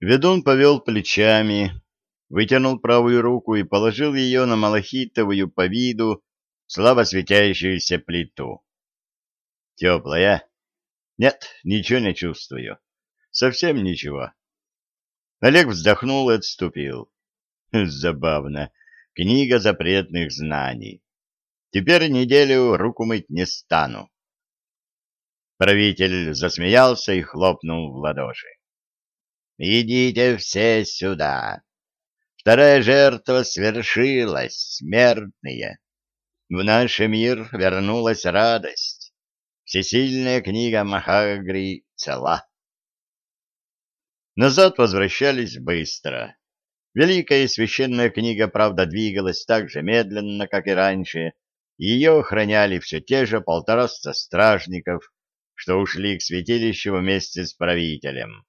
Ведун повел плечами, вытянул правую руку и положил ее на малахитовую по виду слабо светящуюся плиту. Теплая? Нет, ничего не чувствую. Совсем ничего. Олег вздохнул и отступил. Забавно. Книга запретных знаний. Теперь неделю руку мыть не стану. Правитель засмеялся и хлопнул в ладоши. «Идите все сюда! Вторая жертва свершилась, смертные. В наш мир вернулась радость. Всесильная книга Махагри цела». Назад возвращались быстро. Великая священная книга, правда, двигалась так же медленно, как и раньше. Ее охраняли все те же полтораста стражников, что ушли к святилищу вместе с правителем.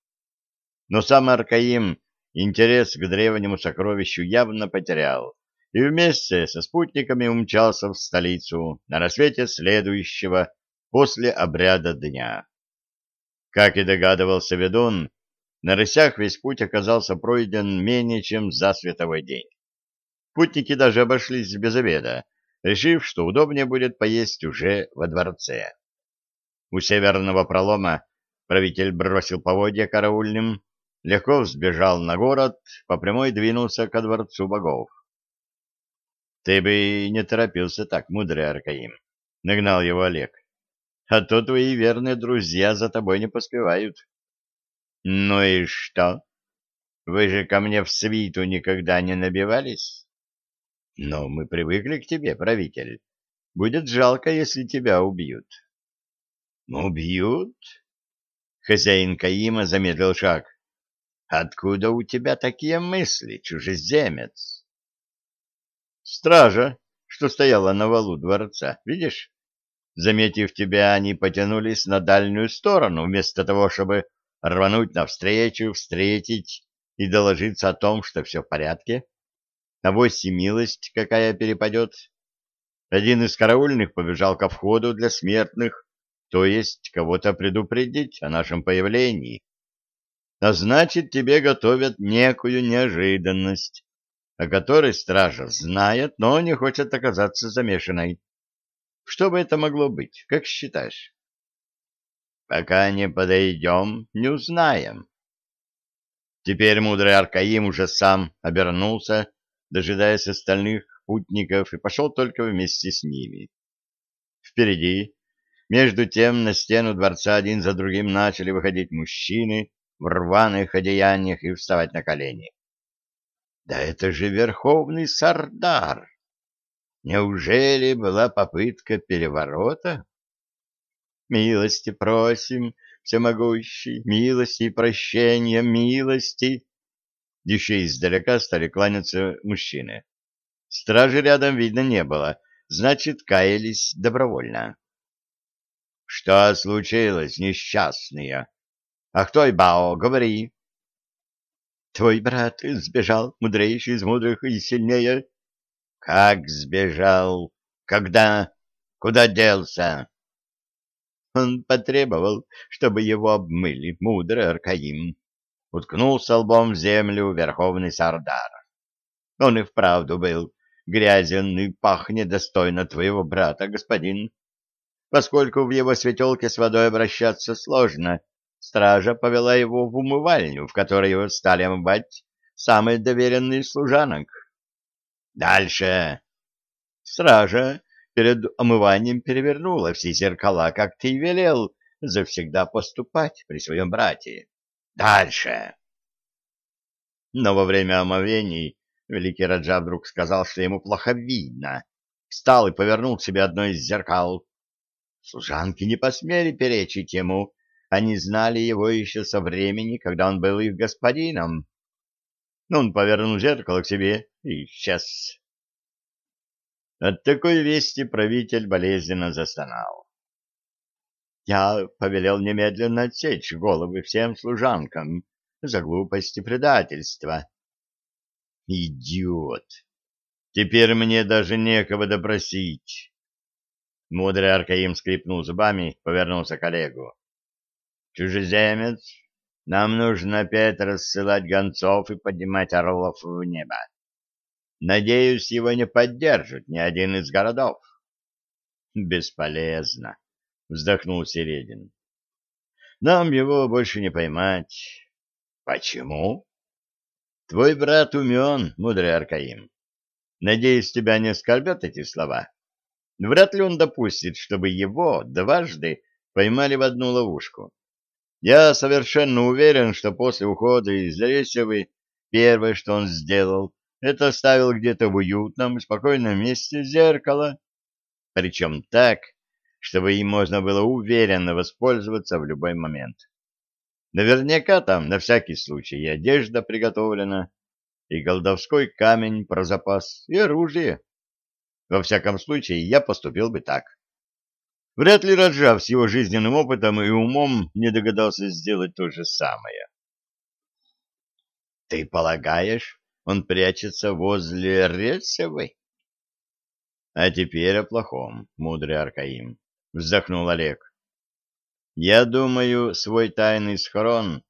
Но сам Аркаим интерес к древнему сокровищу явно потерял и вместе со спутниками умчался в столицу на рассвете следующего после обряда дня. Как и догадывался ведун, на рысях весь путь оказался пройден менее чем за световой день. Путники даже обошлись без обеда, решив, что удобнее будет поесть уже во дворце. У северного пролома правитель бросил поводья караульным, легко взбежал на город, по прямой двинулся ко дворцу богов. — Ты бы не торопился так, мудрый Аркаим, — нагнал его Олег. — А то твои верные друзья за тобой не поспевают. — Ну и что? Вы же ко мне в свиту никогда не набивались? — Но мы привыкли к тебе, правитель. Будет жалко, если тебя убьют. — «Убьют?» Хозяин Каима замедлил шаг. «Откуда у тебя такие мысли, чужеземец?» «Стража, что стояла на валу дворца, видишь? Заметив тебя, они потянулись на дальнюю сторону, вместо того, чтобы рвануть навстречу, встретить и доложиться о том, что все в порядке. Авось и милость какая перепадет. Один из караульных побежал ко входу для смертных, то есть кого-то предупредить о нашем появлении. А значит, тебе готовят некую неожиданность, о которой стража знает, но не хочет оказаться замешанной. Что бы это могло быть, как считаешь? Пока не подойдем, не узнаем. Теперь мудрый Аркаим уже сам обернулся, дожидаясь остальных путников, и пошел только вместе с ними. Впереди между тем на стену дворца один за другим начали выходить мужчины в рваных одеяниях и вставать на колени. Да это же верховный сардар! Неужели была попытка переворота? Милости просим, всемогущий, милости и прощения, милости. Еще издалека стали кланяться мужчины. Стражи рядом видно не было, значит, каялись добровольно. Что случилось, несчастные? А кто и Бао, говори. Твой брат сбежал, мудрейший из мудрых и сильнее. Как сбежал? Когда? Куда делся? Он потребовал, чтобы его обмыли, мудрый Аркаим. Уткнулся лбом в землю верховный Сардар. Он и вправду был грязен и пахнет достойно твоего брата, господин. Поскольку в его светелке с водой обращаться сложно, стража повела его в умывальню, в которой его стали омывать самые доверенные служанок. Дальше. Стража перед омыванием перевернула все зеркала, как ты и велел завсегда поступать при своем брате. Дальше. Но во время омовений великий Раджа вдруг сказал, что ему плохо видно. Встал и повернул к себе одно из зеркал. Служанки не посмели перечить ему, они знали его еще со времени, когда он был их господином. Он повернул зеркало к себе и исчез. От такой вести правитель болезненно застонал. Я повелел немедленно отсечь головы всем служанкам за глупость и предательство. Идиот! Теперь мне даже некого допросить. Мудрый Аркаим скрипнул зубами, повернулся к Олегу. «Чужеземец, Нам нужно опять рассылать гонцов и поднимать орлов в небо. Надеюсь, его не поддержит ни один из городов. Бесполезно, вздохнул Середин. Нам его больше не поймать. Почему? Твой брат умен, мудрый Аркаим. Надеюсь, тебя не оскорбят эти слова. Вряд ли он допустит, чтобы его дважды поймали в одну ловушку. Я совершенно уверен, что после ухода из Лесевой первое, что он сделал, это оставил где-то в уютном спокойном месте зеркало, причем так, чтобы им можно было уверенно воспользоваться в любой момент. Наверняка там на всякий случай и одежда приготовлена, и голдовской камень про запас, и оружие. Во всяком случае, я поступил бы так. Вряд ли Раджав с его жизненным опытом и умом не догадался сделать то же самое. — Ты полагаешь, он прячется возле Рельсовой? — А теперь о плохом, мудрый Аркаим, — вздохнул Олег. — Я думаю, свой тайный схрон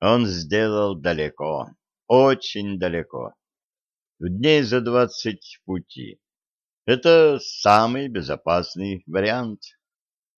он сделал далеко, очень далеко, в дней за двадцать пути. Это самый безопасный вариант.